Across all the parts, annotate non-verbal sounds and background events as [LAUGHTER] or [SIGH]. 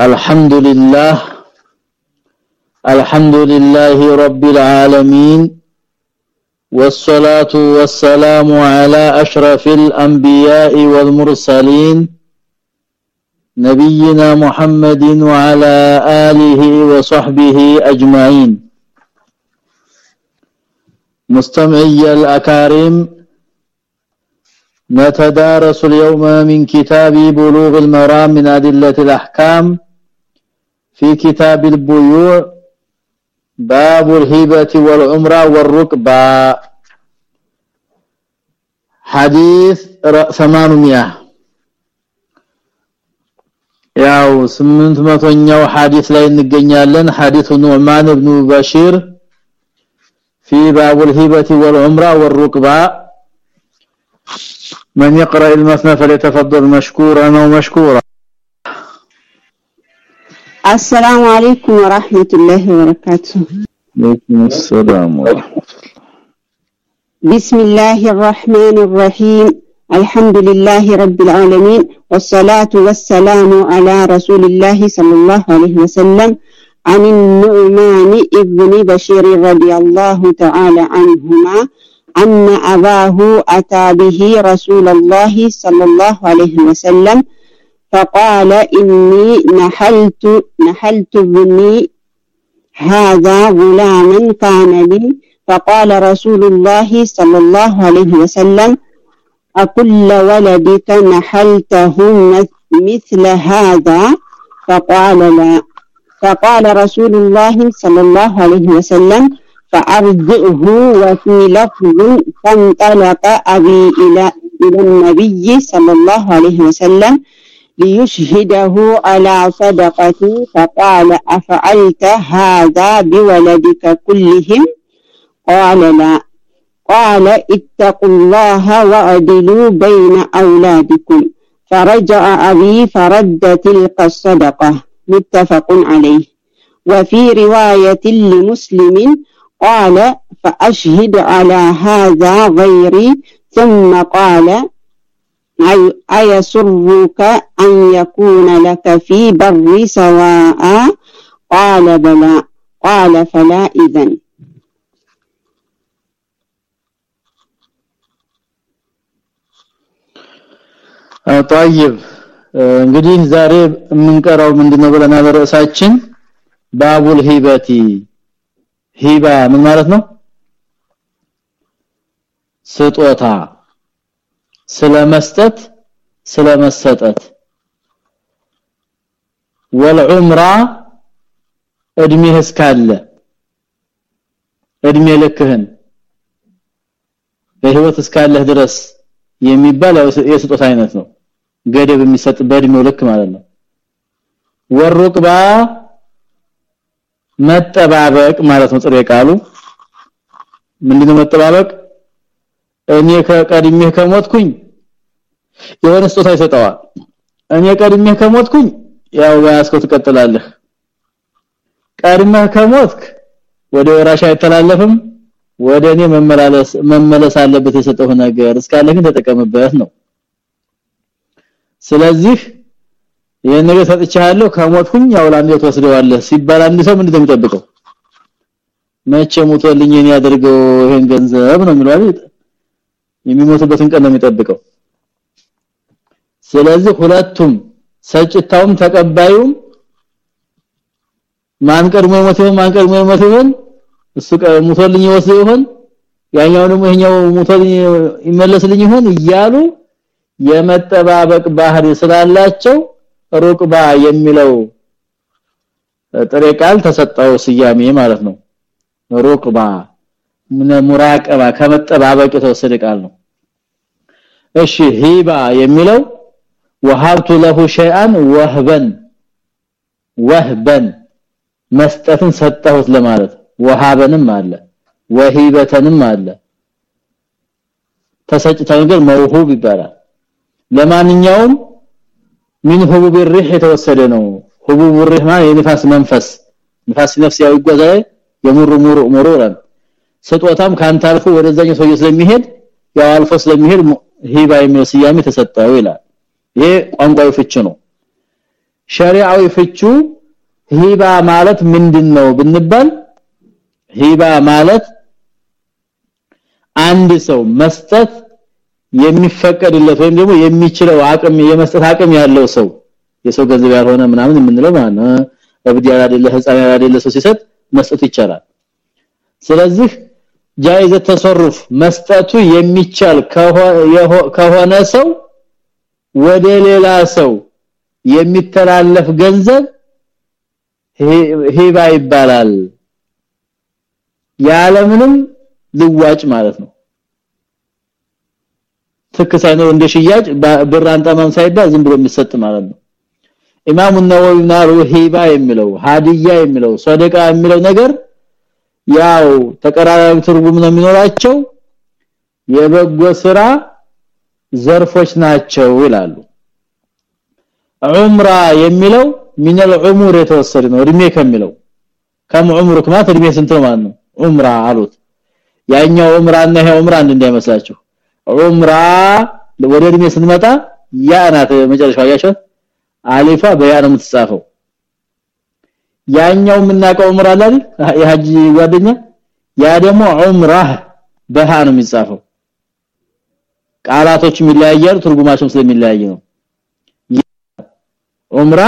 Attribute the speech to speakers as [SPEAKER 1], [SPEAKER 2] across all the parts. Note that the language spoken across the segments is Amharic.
[SPEAKER 1] الحمد لله الحمد لله رب العالمين والصلاة والسلام على أشرف الأنبياء والمرسلين نبينا محمد وعلى آله وصحبه أجمعين. مستمعي الأكارم نتدارس اليوم من كتاب بلوغ المرام من أدلة الأحكام في كتاب البيوع باب الهبه والعمره والركبه حديث 800 ያው 800ኛው ሐዲስ ላይ እንገኛለን ሐዲሱ ኑዕማን ኢብኑ በሺር في باب الهبه والعمره والركبه من يقرأ المثنى فليتفضل مشكورا او مشكورا
[SPEAKER 2] السلام عليكم ورحمة الله وبركاته.
[SPEAKER 1] عليكم السلام ورحمة الله.
[SPEAKER 2] بسم الله الرحمن الرحيم. الحمد لله رب العالمين والصلاة والسلام على رسول الله صلى الله عليه وسلم. عن النعمان ابن بشير رضي الله تعالى عنهما أن أباه أتى به رسول الله صلى الله عليه وسلم فقال إني نحلت نحلت ابني هذا غلاما كان لي. فقال رسول الله صلى الله عليه وسلم أكل ولدك نحلته مثل هذا؟ فقال لا. فقال رسول الله صلى الله عليه وسلم فأرجئه وفي لفظ فانطلق أبي إلى إلى النبي صلى الله عليه وسلم. ليشهده على صدقتي فقال أفعلت هذا بولدك كلهم؟ قال لا. قال اتقوا الله وعدلوا بين أولادكم. فرجع أبي فرد تلك الصدقة. متفق عليه. وفي رواية لمسلم قال فأشهد على هذا غيري ثم قال أيسرك أن يكون لك في بر سواء قال بلى قال فلا إذن
[SPEAKER 1] طيب እንግዲህ ዛሬ የምንቀራው ምንድነው ብለናል ርዕሳችን ባቡል ሂበቲ ሂባ ምን ማለት ነው ስጦታ ስለመስጠት ስለመሰጠት። ወልዑምራ እድሜህ እስካለ እድሜ ልክህን በህይወት እስካለህ ድረስ የሚባል የስጦታ አይነት ነው። ገደብ የሚሰጥ በእድሜው ልክ ማለት ነው። ወሩቅባ መጠባበቅ ማለት ነው። ጥሬ ቃሉ ምንድነው መጠባበቅ እኔ ከቀድሜ ከሞትኩኝ የሆነ ስጦታ ይሰጠዋል። እኔ ቀድሜ ከሞትኩኝ ያው ያስከው ትቀጥላለህ። ቀድመ ከሞትክ ወደ ወራሽ አይተላለፍም። ወደ እኔ መመላለስ መመለስ አለበት የሰጠው ነገር እስካለ ግን ተጠቀምበት ነው። ስለዚህ ይሄን ነገር ሰጥቻለሁ ከሞትኩኝ ያው ላንዴ ተወስደዋለህ ሲባል አንድ ሰው ምንድነው የሚጠብቀው? መቼ ሞቶልኝ እኔ ያደርገው ይሄን ገንዘብ ነው የሚለው አይደል የሚሞትበትን ቀን ነው የሚጠብቀው። ስለዚህ ሁለቱም ሰጭታውም ተቀባዩም ማን ቀድሞ ሞት ይሆን ይሆን እሱ ሞቶልኝ ይወስደው ይሆን ያኛው ደግሞ ይሄኛው ሞቶልኝ ይመለስልኝ ይሆን እያሉ የመጠባበቅ ባህሪ ስላላቸው ሩቅባ የሚለው ጥሬ ቃል ተሰጠው ስያሜ ማለት ነው። ሩቅባ ሙራቀባ ከመጠባበቅ የተወሰደ ቃል ነው እሺ ሂባ የሚለው ወሀብቱ ለሁ ሸይአን ወህበን ወህበን መስጠትን ሰጠሁት ለማለት ወሃበንም አለ ወሂበተንም አለ ተሰጭተው ነገር መውሁብ ይባላል ለማንኛውም ምን ሁቡብ الريح የተወሰደ ነው ሁቡብ الريح ማለት የንፋስ መንፈስ ንፋስ ነፍስ ያው ይጓዛል የሙሩ ሙሩ ሙሩራን ስጦታም ካንተ አልፎ ወደዛኛው ሰውዬ ስለሚሄድ ያው አልፎ ስለሚሄድ ሂባ የሚል ስያሜ ተሰጠው ይላል። ይሄ ቋንቋው ፍች ነው። ሸሪዓዊ ፍቹ ሂባ ማለት ምንድነው ብንባል ሂባ ማለት አንድ ሰው መስጠት የሚፈቀድለት ወይም ደግሞ የሚችለው አቅም የመስጠት አቅም ያለው ሰው የሰው ገንዘብ ያልሆነ ምናምን የምንለው ማለት ነው። እብድ ያላደለ ህፃን ያላደለ ሰው ሲሰጥ መስጠት ይቻላል። ስለዚህ ጃይዘ ተሰሩፍ መስጠቱ የሚቻል ከሆነ ሰው ወደ ሌላ ሰው የሚተላለፍ ገንዘብ ሂባ ይባላል። ያለምንም ልዋጭ ማለት ነው። ትክ ሳይኖር እንደ ሽያጭ ብር አንጣማም ሳይባል ዝም ብሎ የሚሰጥ ማለት ነው። ኢማሙ ነወዊ ናሩ ሂባ የሚለው ሀዲያ የሚለው ሰደቃ የሚለው ነገር ያው ተቀራራቢ ትርጉም ነው የሚኖራቸው የበጎ ስራ ዘርፎች ናቸው ይላሉ ዑምራ የሚለው ምን العمر የተወሰደ ነው እድሜ ከሚለው ከም ዑምሩክ ማለት እድሜ ስንት ነው ማለት ነው ዑምራ አሉት ያኛው ዑምራና ይሄ ዑምራ አንድ እንዳይመስላችሁ ዑምራ ወደ እድሜ ስንመጣ ያ ናት መጨረሻው ያቸው አሊፋ በያ ነው የምትጻፈው ያኛው የምናውቀው ዑምራ አይደል የሐጅ ጓደኛ ያ ደግሞ ዑምራህ በሃ ነው የሚጻፈው ቃላቶች የሚለያያሉ ትርጉማቸው ስለሚለያይ ነው ዑምራ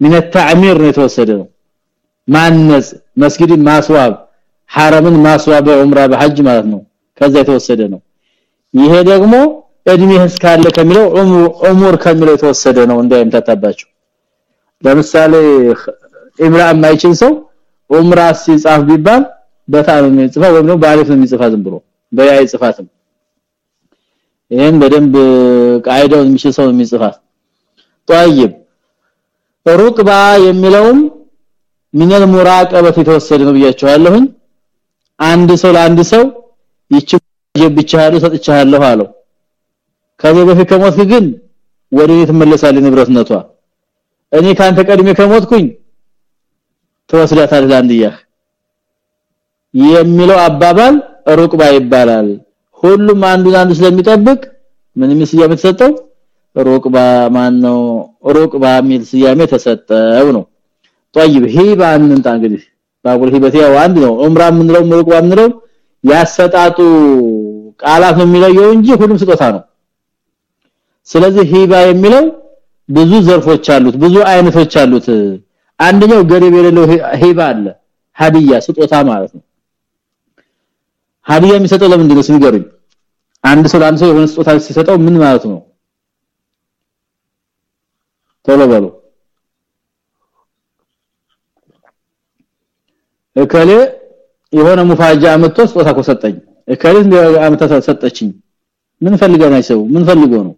[SPEAKER 1] من التعمير ነው የተወሰደ ነው ማነጽ መስጊድን ማስዋብ ሐረምን ማስዋብ ዑምራ በሐጅ ማለት ነው ከዛ የተወሰደ ነው ይሄ ደግሞ እድሜህ እስካለ ከሚለው ዑሙር ከሚለው የተወሰደ ነው እንዳይምታታባችሁ ለምሳሌ ኢምራ የማይችል ሰው ዑምራ ሲጻፍ ቢባል በታ ነው የሚጽፈው ወይም ደግሞ በአሊፍ ነው የሚጽፋ ዝም ብሎ በያ ይጽፋትም ይሄን በደንብ ቃይዳው የሚችል ሰው የሚጽፋት طيب ሩቅባ የሚለውም ሚነል ሙራቀበት የተወሰደ ነው ብያችኋለሁኝ አንድ ሰው ለአንድ ሰው ይች ጀብቻለሁ ሰጥቻለሁ አለው ከዚህ በፊት ከሞትክ ግን ወደ ቤት መለሳለህ ንብረትነቷ እኔ ካንተ ቀድሜ ከሞትኩኝ ተወስዳታለህ አንድያ የሚለው አባባል ሩቅባ ይባላል ሁሉም አንዱን አንዱ ስለሚጠብቅ ምንም ስያሜ ተሰጠው ሩቅባ ማን ነው ሩቅባ ሚል ስያሜ ተሰጠው ነው طيب ሂባ እንንጣ እንግዲህ ባቡል ሂበት ያው አንድ ነው ዑምራ ምንለው ሩቅባ ምንለው ያሰጣጡ ቃላት ነው የሚለየው እንጂ ሁሉም ስጦታ ነው ስለዚህ ሂባ የሚለው ብዙ ዘርፎች አሉት ብዙ አይነቶች አሉት አንደኛው ገደብ የሌለው ሂባ አለ ሀዲያ ስጦታ ማለት ነው። ሀዲያ የሚሰጠው ለምንድን ነው ሲገሩኝ አንድ ሰው ለአንድ ሰው የሆነ ስጦታ ሲሰጠው ምን ማለት ነው? ቶሎ በሉ። እከሌ የሆነ ሙፋጃ አመጣ ስጦታ ኮሰጠኝ እከሌ አመጣ ሰጠችኝ? ምን ፈልገው ነው ሰው ምን ፈልገው ነው?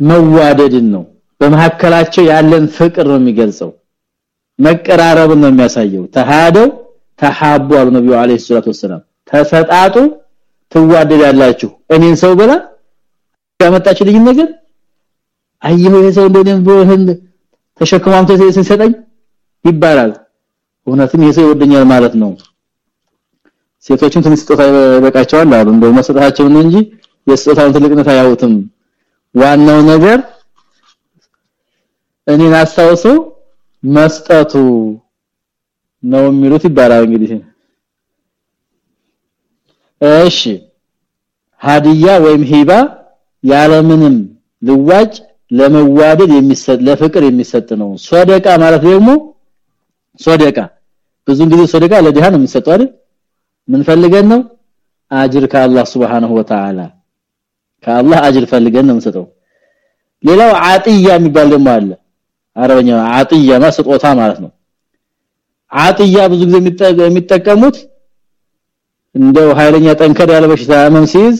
[SPEAKER 1] መዋደድን ነው በመሐከላቸው ያለን ፍቅር ነው የሚገልጸው። መቀራረብን ነው የሚያሳየው። ተሃደው ተሐቡ አሉ ነብዩ አለይሂ ሰላቱ ወሰለም ተሰጣጡ ትዋደዳላችሁ። እኔን ሰው ብላ ያመጣችልኝ ነገር አየሁ የሰው እንደኔም ብሮህን ተሸክማም ሲሰጠኝ ይባላል። እውነትም የሰው ይወደኛል ማለት ነው። ሴቶችም ትንሽ ስጦታ ይበቃቸዋል አሉ። እንደው መስጠታቸው ነው እንጂ የስጦታውን ትልቅነት አያውትም። ዋናው ነገር እኔን አስታውሶ መስጠቱ ነው የሚሉት ይባላል እንግዲህ። እሺ ሀዲያ ወይም ሂባ ያለምንም ልዋጭ ለመዋደድ የሚሰጥ ለፍቅር የሚሰጥ ነው። ሶደቃ ማለት ደግሞ ሶደቃ። ብዙ ጊዜ ሶደቃ ለዲሃ ነው የሚሰጠው አይደል? ምን ፈልገን ነው? አጅር ከአላህ Subhanahu Wa Ta'ala ከአላህ አጅር ፈልገን ነው የምንሰጠው። ሌላው አጥያ የሚባል ደግሞ አለ አረበኛ አጥያ ማለት ስጦታ ማለት ነው አጥያ ብዙ ጊዜ የሚጠቀሙት እንደው ኃይለኛ ጠንከር ያለ በሽታ ህመም ሲይዝ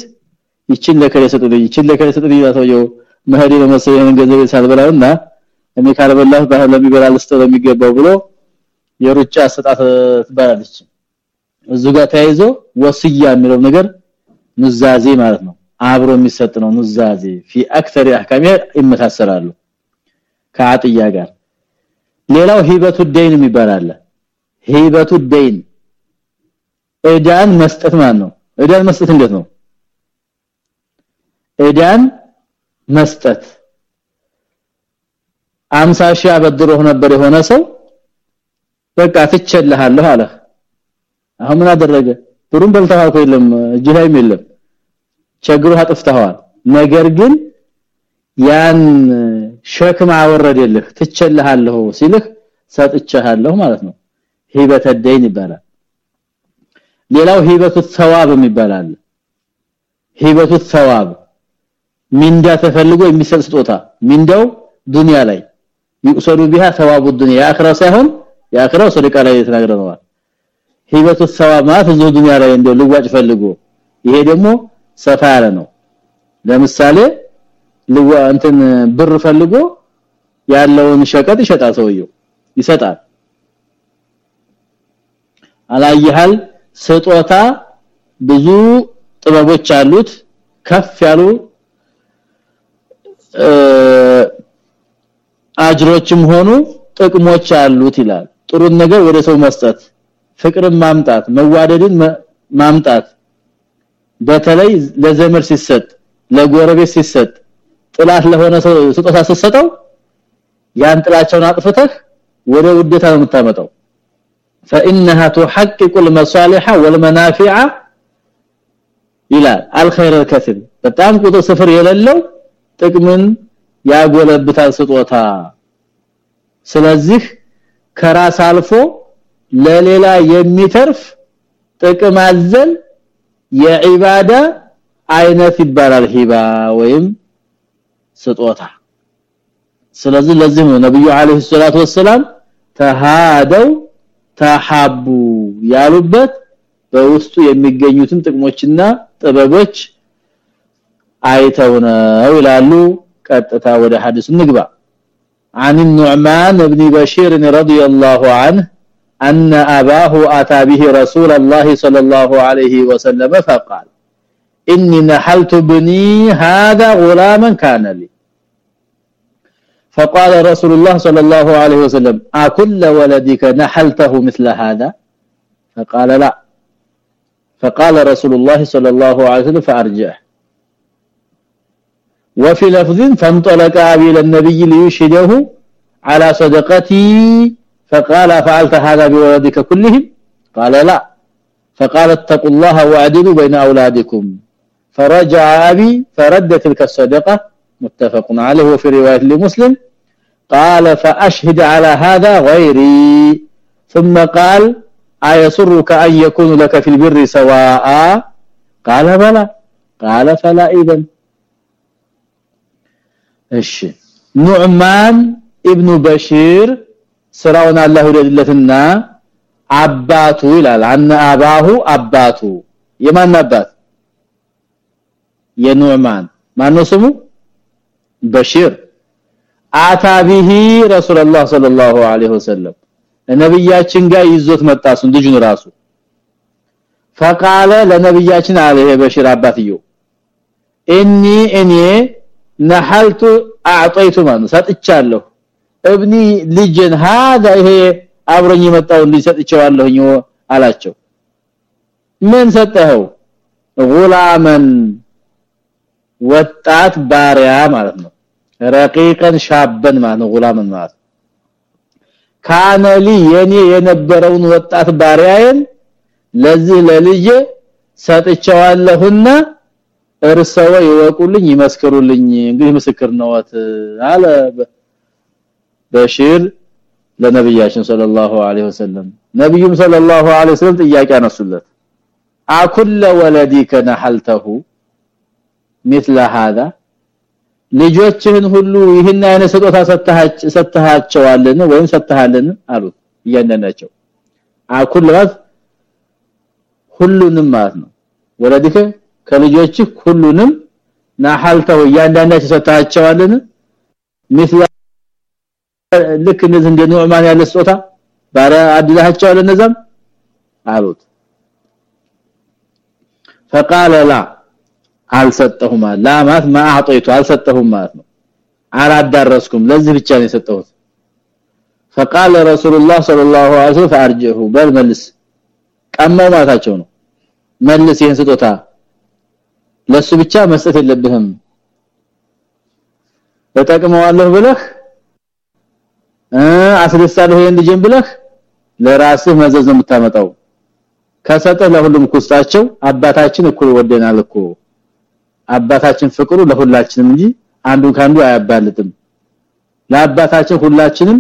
[SPEAKER 1] ይችን ለከለ ሰጡልኝ ይችን ለከለ ሰጡልኝ ያተው መህዲ ለመሰየን ገንዘብ ሳልበላውና እኔ ካልበላሁ ባህል ለሚበላ ልስጠው ለሚገባው ብሎ የሩጫ አሰጣት ትባላለች እዙ ጋር ተያይዞ ወስያ የሚለው ነገር ኑዛዜ ማለት ነው አብሮ የሚሰጥ ነው ኑዛዜ في اكثر احكام ይመሳሰላሉ ከአጥያ ጋር። ሌላው ሂበቱ ደይን የሚባል አለ። ሂበቱ ደይን። እዳን መስጠት ማለት ነው። እዳን መስጠት እንዴት ነው? እዳን መስጠት። 50 ሺህ አበድሮህ ነበር የሆነ ሰው በቃ ትቸልሃለሁ አለ። አሁን ምን አደረገ? ብሩን በልተሃው የለም እጅ ላይም የለም። ቸግሩ አጥፍተዋል ነገር ግን ያን ሸክም አወረደልህ ትቸልሃለሁ ሲልህ ሰጥቻለሁ ማለት ነው። ሂበተ ደይን ይባላል። ሌላው ሂበቱ ثواب ይባላል ሂበቱ ثواب ሚንዳ ተፈልጎ የሚሰጥ ስጦታ። ሚንዳው ዱንያ ላይ ይቁሰዱ بها ثواب الدنيا አخራ ሳይሆን ያخራው ሰደቃ ላይ ተናግረዋል ሂበቱ ثواب ማለት እዚህ ዱንያ ላይ እንደው ልዋጭ ፈልጎ። ይሄ ደግሞ ሰፋ ያለ ነው። ለምሳሌ ልዋ እንትን ብር ፈልጎ ያለውን ሸቀጥ ይሸጣል ሰውየው። ይሰጣል። አላየሃል? ስጦታ ብዙ ጥበቦች አሉት። ከፍ ያሉ አጅሮችም ሆኑ ጥቅሞች አሉት ይላል። ጥሩ ነገር ወደ ሰው መስጠት ፍቅርን ማምጣት መዋደድን ማምጣት። በተለይ ለዘመር ሲሰጥ ለጎረቤት ሲሰጥ ጥላት ለሆነ ሰው ስጦታ ሲሰጠው ያን ጥላቸውን አጥፍተህ ወደ ውዴታ ነው የምታመጣው فانها تحقق المصالح والمنافع ይላል الخير الكثير በጣም ቁጥር ስፍር የሌለው ጥቅምን ያጎለብታል ስጦታ ስለዚህ ከራስ አልፎ ለሌላ የሚተርፍ ጥቅም አዘል የዒባዳ አይነት ይባላል ሂባ ወይም ስጦታ ስለዚህ ለዚህ ነው ነብዩ አለይሂ ሰላቱ ወሰለም ተሃደው ተሐቡ ያሉበት በውስጡ የሚገኙትን ጥቅሞችና ጥበቦች አይተው ነው ይላሉ ቀጥታ ወደ ሐዲስ ንግባ عن النعمان بن بشير رضي الله عنه أن أباه أتى به رسول الله صلى الله عليه وسلم فقال إني نحلت بني هذا غلاما كان لي فقال رسول الله صلى الله عليه وسلم أكل ولدك نحلته مثل هذا؟ فقال لا. فقال رسول الله صلى الله عليه وسلم فارجع وفي لفظ فانطلق أبي إلى النبي ليشهده على صدقتي. فقال فعلت هذا بولدك كلهم؟ قال لا. فقال اتقوا الله وأعدلوا بين أولادكم. فرجع أبي فرد تلك الصدقة متفق عليه وفي روايه لمسلم قال فاشهد على هذا غيري ثم قال ايسرك ان يكون لك في البر سواء قال بلى قال فلا اذن እሺ ኑዕማን ኢብኑ በሺር ስራውን አላህ ይወደድለትና አባቱ ይላል አነ አባሁ አባቱ የማን አባት የኑዕማን ማነው ስሙ በሺር አታቢሂ ረሱላህ ሰለላሁ ዐለይሂ ወሰለም ነብያችን ጋር ይዞት መጣሱ ልጁን ራሱ ፈቃለ ለነብያችን አለ በሽር አባትየው እኒ እኔ ነሐልቱ አዕጠይቱ ማን ሰጥቻለሁ እብኒ ልጅን هذا ይሄ አብሮኝ የመጣው ልጅ ሰጥቼዋለሁኝ አላቸው ምን ሰጠኸው ጉላመን ወጣት ባሪያ ማለት ነው። ረቂቀን ሻበን ማለት ነው ጉላመን ማለት ካነሊ የኔ የነበረውን ወጣት ባሪያዬን ለዚህ ለልጅ ሰጥቼዋለሁና እርሰው ይወቁልኝ ይመስክሩልኝ እንግዲህ ምስክር ነውት አለ በሽር ለነብያችን ሰለላሁ ዐለይሂ ወሰለም። ነብዩም ሰለላሁ ዐለይሂ ወሰለም ጥያቄ አነሱለት። አኩለ ወለዲከ ነሐልተሁ مثل هذا ልጆችህን ሁሉ ይህን አይነት ስጦታ ሰጣሃች ሰጣሃቸዋልን ወይም ሰጣሃልን አሉት እያንዳንዳቸው አኩል ማለት ሁሉንም ማለት ነው ወለዲከ ከልጆችህ ሁሉንም ናሐልተው እያንዳንዳቸው ሰጣሃቸዋልን مثل ልክ እንደዚህ እንደ ኑዕማን ያለ ስጦታ ባረ አድላሃቸዋል እነዛም አሉት فقال لا አልሰጠሁም ላማት ማአጠይቱ አልሰጠሁም ማለት ነው አላዳረስኩም ለዚህ ብቻ ነው የሰጠሁት فقال رسول الله صلى الله عليه وسلم فارجه በል መልስ ቀማው ማታቸው ነው መልስ ይሄን ስጦታ ለሱ ብቻ መስጠት የለብህም ተጠቅመዋለሁ ብለህ አስደሳለሁ ይሄን ልጅን ብለህ ለራስህ መዘዝ ነው የምታመጣው ከሰጠ ለሁሉም ኩስታቸው አባታችን እኩል ወደናል እኮ አባታችን ፍቅሩ ለሁላችንም እንጂ አንዱ ካንዱ አያባልጥም ለአባታችን ሁላችንም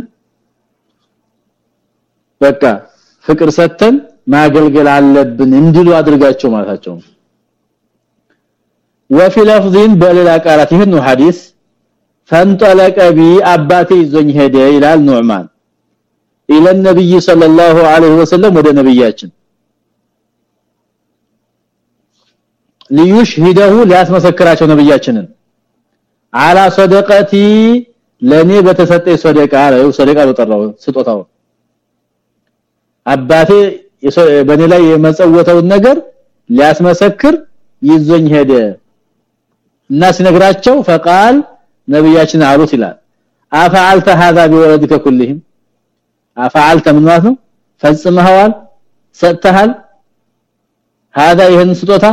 [SPEAKER 1] በቃ ፍቅር ሰተን ማገልገል አለብን እንዲሉ አድርጋቸው ማለታቸው وفي لفظ በሌላ ቃላት ይህን ሐዲስ فانطلق بي አባቴ ይዞኝ ሄደ ይላል ኑዕማን الى النبي صلى الله عليه وسلم ወደ ነብያችን ليشهده ሊያስመሰክራቸው ነብያችንን። አላ ሰደቀቲ ለኔ በተሰጠ ሰደቃ አለው ሰደቃ ለጠራው ስጦታው። አባቴ በኔ ላይ የመጸወተውን ነገር ሊያስመሰክር ይዞኝ ሄደ እና ሲነግራቸው فقال ነብያችን አሉት ይላል። አፈአልተ هذا بولدك كلهم አፈአልተ ምን ማለት ነው? ፈጽመሃል ሰጥተሃል? هذا ይሄን ስጦታ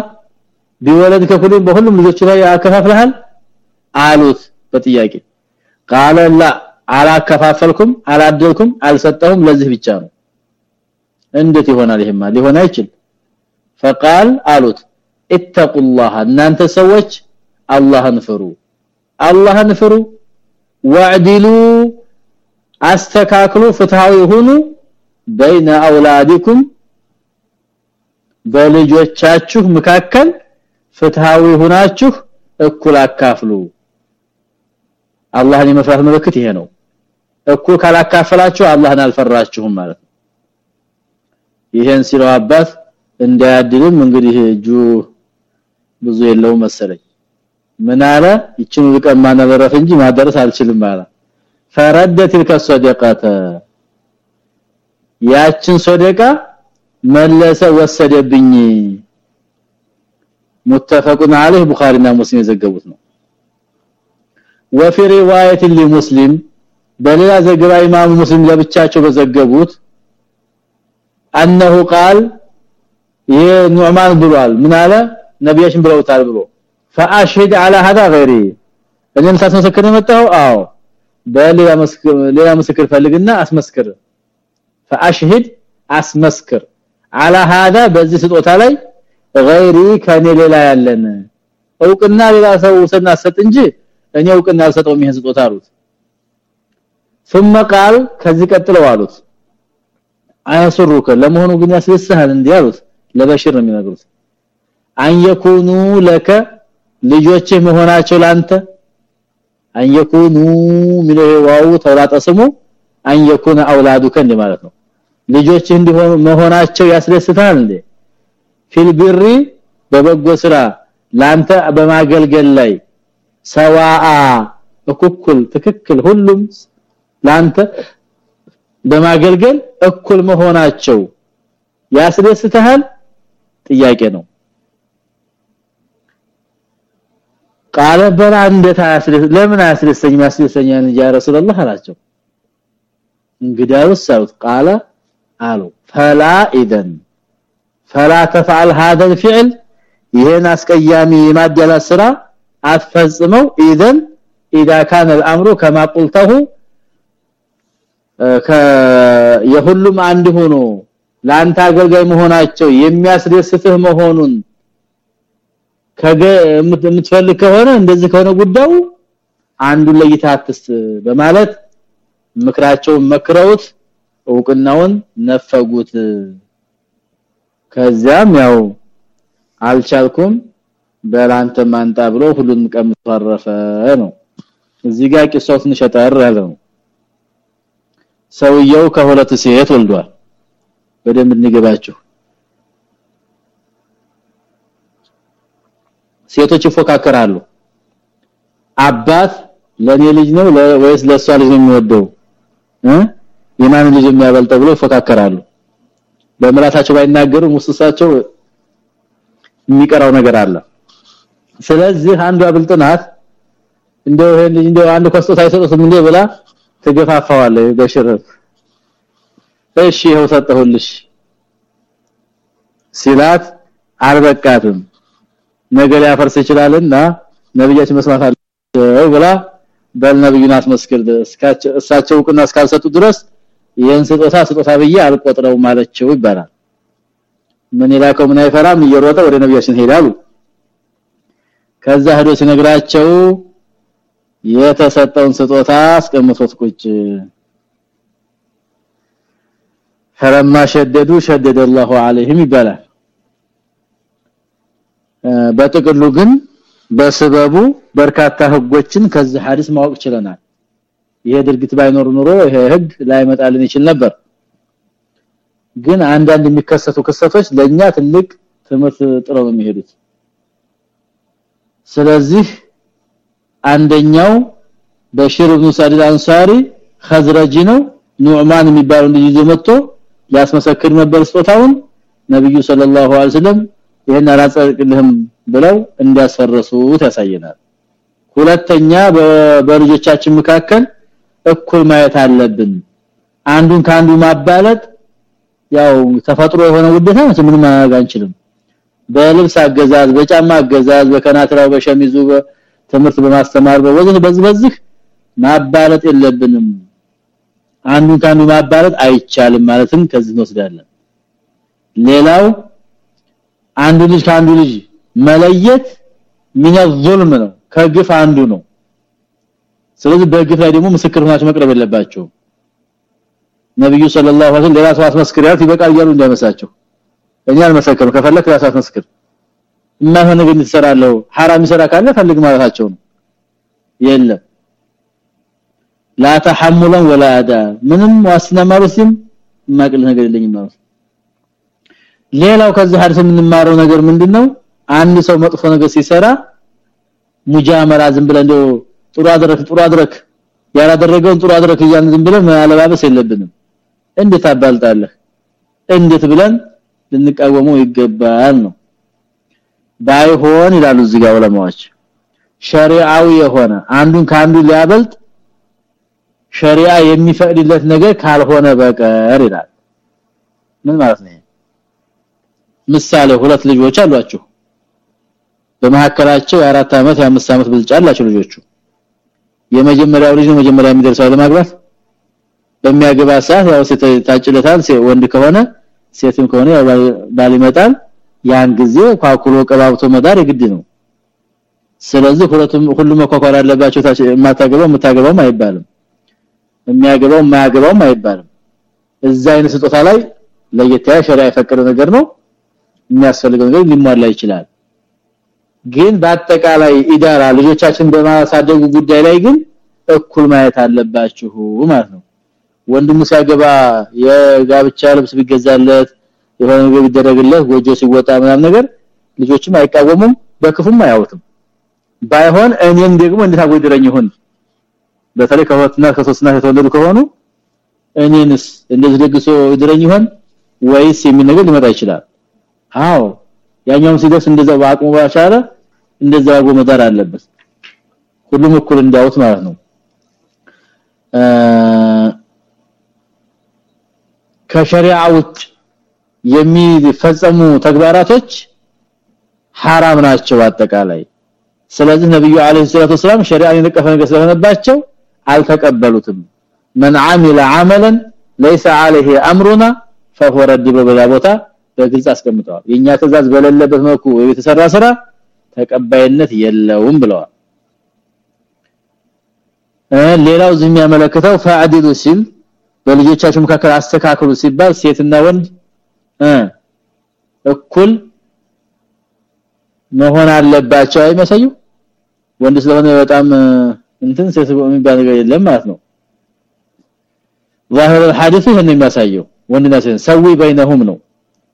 [SPEAKER 1] بولدك كلهم በሁሉም ልጆች ላይ አከፋፍለሃል አሉት በጥያቄ قال لا አላከፋፈልኩም አላደልኩም አልሰጠሁም ለዚህ ብቻ ነው እንዴት ይሆናል ይሄማ ሊሆን አይችል فقال አሉት اتقوا الله እናንተ ሰዎች አላህን ፍሩ አላህን ፍሩ ወዕዲሉ አስተካክሉ ፍትሃዊ ሁኑ በይነ አውላዲኩም በልጆቻችሁ መካከል ፍትሃዊ ሁናችሁ እኩል አካፍሉ አላህን የመፍራት ምልክት ይሄ ነው እኩል ካላካፈላችሁ አላህን አልፈራችሁም ማለት ነው ይሄን ሲለው አባት እንዳያድልም እንግዲህ እጁ ብዙ የለው መሰለኝ ምን አለ ይችን ልቀማ ነበረፍ እንጂ ማደረስ አልችልም አለ ፈረደት تلك الصدقه ያችን ሶደቃ መለሰ ወሰደብኝ متفق عليه ቡኻሪና ሙስሊም የዘገቡት ነው وفي روايه لمسلم በሌላ ዘገባ ኢማሙ ሙስሊም ለብቻቸው በዘገቡት انه قال ይሄ ኑዕማን ብሏል ምን አለ ነብያችን ብለውታል ብሎ فاشهد على هذا غيري እኔም ሳስመሰክር የመጣው አዎ በሌላ መስክር ሌላ ምስክር ፈልግና አስመስክር فاشهد አስመስክር على هذا በዚህ ስጦታ ላይ غيري ከኔ ሌላ ያለን እውቅና ሌላ ሰው ሰናሰጥ እንጂ እኔ እውቅና አልሰጠውም ይሄን ስጦታ አሉት ثم قال ከዚህ ቀጥለው አሉት አያስሩከ ለመሆኑ ግን ያስደስሃል እንዲህ አሉት ለበሽር ነው የሚነግሩት አንየኩኑ ለከ ልጆች መሆናቸው ላንተ አንየኩኑ ሚለው ዋው ተውላጠ ስሙ አንየኩነ አውላዱከ እንደ ማለት ነው ልጆች እንዲሆኑ መሆናቸው ያስደስታል እንዴ في البر በበጎ ስራ ላንተ በማገልገል ላይ ሰዋአ እኩል ትክክል ሁሉም ላንተ በማገልገል እኩል መሆናቸው ያስደስተሃል? ጥያቄ ነው። ቃለ በላ እንዴት አያስደስ ለምን አያስደስተኝ ያስደስተኛል ያ ረሱላህ አላቸው። እንግዲያውስ አሉት ቃለ አሉ ፈላ ኢዘን فلا تفعل هذا الفعل ይሄን አስቀያሚ የማደላ ስራ አትፈጽመው ኢዘን اذا كان الامر كما قلته የሁሉም አንድ ሆኖ ላንተ አገልጋይ መሆናቸው የሚያስደስትህ መሆኑን ከገ የምትፈልግ ከሆነ እንደዚህ ከሆነ ጉዳዩ አንዱን ለይታ አትስጥ በማለት ምክራቸውን መክረውት እውቅናውን ነፈጉት ከዚያም ያው አልቻልኩም። በላንተ ማንጣ ብሎ ሁሉን አረፈ ነው። እዚህ ጋር ቂሳው ትንሽ አጠር ያለ ነው ሰውየው ከሁለት ሴት ወልዷል። በደንብ እንገባችሁ ሴቶች ይፎካከራሉ። አባት ለኔ ልጅ ነው ወይስ ለሷ ልጅ ነው የሚወደው? እ? የማን ልጅ የሚያበልጠው ብሎ ይፎካከራሉ በመላታቸው ባይናገሩ ሙስሳቸው የሚቀራው ነገር አለ። ስለዚህ አንዱ አብልጥናት እንደው ይሄን እንደው አንድ ኮስቶስ አይሰጡትም እንዴ ብላ ትገፋፋዋለች በሽርፍ እሺ ይኸው ሰጠሁልሽ ሲላት አልበቃትም። ነገር ያፈርስ ይችላልና ነብያችን መስማት አለው ብላ በልነብዩን አስመስክር። እሳቸው እውቅና እስካልሰጡ ድረስ ይህን ስጦታ ስጦታ ብዬ አልቆጥረውም ማለቸው ይባላል ምን ይላከው ምን አይፈራም እየሮጠ ወደ ነብያችን ሄዳሉ ከዛ ሄዶ ሲነግራቸው የተሰጠውን ስጦታ አስቀምጦት ቁጭ فلما شددوا شدد الله عليهم ይባላል በጥቅሉ ግን በስበቡ በርካታ ህጎችን ከዚህ ሐዲስ ማወቅ ችለናል ይሄ ድርጊት ባይኖር ኑሮ ይሄ ህግ ላይመጣልን ይችል ነበር። ግን አንዳንድ የሚከሰቱ ክስተቶች ለኛ ትልቅ ትምህርት ጥረው የሚሄዱት። ስለዚህ አንደኛው በሽር ኢብኑ ሳድ አንሳሪ ኸዝረጂ ነው። ኑዕማን የሚባለው ልጅ ይዞ መጥቶ ሊያስመሰክር ነበር ስጦታውን። ነብዩ ሰለላሁ ዐለይሂ ወሰለም ይሄን አላጸድቅልህም ብለው እንዲያስፈርሱት ያሳየናል። ሁለተኛ በልጆቻችን መካከል እኩል ማየት አለብን አንዱን ካንዱ ማባለጥ ያው ተፈጥሮ የሆነ ውዴታ ነው ምንም ማድረግ አንችልም በልብስ አገዛዝ በጫማ አገዛዝ በከናትራው በሸሚዙ ትምህርት በማስተማር በወዘተ በዚህ በዚህ ማባለጥ የለብንም አንዱን ካንዱ ማባለጥ አይቻልም ማለትም ከዚህ እንወስዳለን ሌላው አንዱ ልጅ ካንዱ ልጅ መለየት ምን الظلم ነው ከግፍ አንዱ ነው ስለዚህ በግፍ ላይ ደግሞ ምስክር ሆናቸው መቅረብ የለባቸው ነብዩ ሰለላሁ ዐለይሂ ወሰለም ሌላ ሰው አስመስክሪያት ይበቃል እያሉ እንዳይመሳቸው እኛ አልመሰከርም ከፈለክ ራስ አስመስክር የማይሆን ነገር እንሰራለው حرام ይሰራ ካለ ፈልግ ማለታቸው ነው የለም ላ ተሐሙለን ወላ አዳ ምንም ዋስና ማሩስም ማቅል ነገር የለኝም ማለት ሌላው ከዚህ ሐዲስ የምንማረው ነገር ምንድነው አንድ ሰው መጥፎ ነገር ሲሰራ ሙጃመራ ዝም ብለን እንደው ጥሩ አድረክ ጥሩ አድረክ ያላደረገውን ጥሩ አድረክ እያን ዝም ብለን ማለባበስ የለብንም። እንዴት አባልጣለህ? እንዴት ብለን ልንቃወመው ይገባል ነው። ባይሆን ይላሉ እዚህ ጋር ዑለማዎች ሸሪዓዊ የሆነ አንዱን ካንዱ ሊያበልጥ ሸሪዓ የሚፈቅድለት ነገር ካልሆነ በቀር ይላል። ምን ማለት ነው ምሳሌ ሁለት ልጆች አሏችሁ። በመሐከላቸው የአራት አመት የአምስት አመት ብልጫ አላቸው ልጆቹ የመጀመሪያው ልጅ ነው መጀመሪያ የሚደርሰው ለማግባት በሚያገባ ሰዓት ያው ታጭለታል ወንድ ከሆነ ሴትም ከሆነ ያው ባል ይመጣል። ያን ጊዜ ኳኩሎ ቀባብቶ መዳር የግድ ነው። ስለዚህ ሁለቱም ሁሉም መኳኳል አለባቸው። ማታገባው መታገባው አይባልም። የሚያገባው ማያገባው አይባልም። እዛ አይነት ስጦታ ላይ ለየት ያለ ሸሪዓ የፈቀደ ነገር ነው። የሚያስፈልገው ነገር ሊሟላ ይችላል ግን በአጠቃላይ ኢዳራ ልጆቻችን በማሳደጉ ጉዳይ ላይ ግን እኩል ማየት አለባችሁ ማለት ነው። ወንድሙ ሲያገባ የጋብቻ ልብስ ቢገዛለት የሆነ ነገር ቢደረግለት ጎጆ ሲወጣ ምናምን ነገር ልጆችም አይቃወሙም በክፉም አያውትም ባይሆን እኔም ደግሞ እንዴት አጎድረኝ ይሁን? በተለይ ከሁለትና ከሶስትና የተወለዱ ከሆኑ እኔንስ እንደዚህ ደግሶ ይድረኝ ይሆን? ወይስ የሚል ነገር ሊመጣ ይችላል? አዎ ያኛውም ሲደርስ እንደዛ በአቅሙ ባቻለ እንደዛ አርጎ መዳር አለበት ሁሉም እኩል እንዲያውት ማለት ነው ከሸሪዓ ውጭ የሚፈጸሙ ተግባራቶች حرام ናቸው አጠቃላይ ስለዚህ ነብዩ አለይሂ ሰላቱ ወሰለም ሸሪዓን የነቀፈ ነገር ስለሆነባቸው አልተቀበሉትም من عمل عملا ليس عليه امرنا فهو رد በበዛ ቦታ በግልጽ አስቀምጠዋል የኛ ትእዛዝ በሌለበት መልኩ የተሰራ ስራ ተቀባይነት የለውም ብለዋል ሌላው ዝም ያመለከተው ፈአዲሉ ሲል በልጆቻችሁ መካከል አስተካክሉ ሲባል ሴትና ወንድ እኩል መሆን አለባቸው አይመሰዩ ወንድ ስለሆነ በጣም እንትን ሴት የሚባል ነገር የለም ማለት ነው ظاهر الحادث ይሄን የሚያሳየው ወንድና ሴት ሰዊ በይነሁም ነው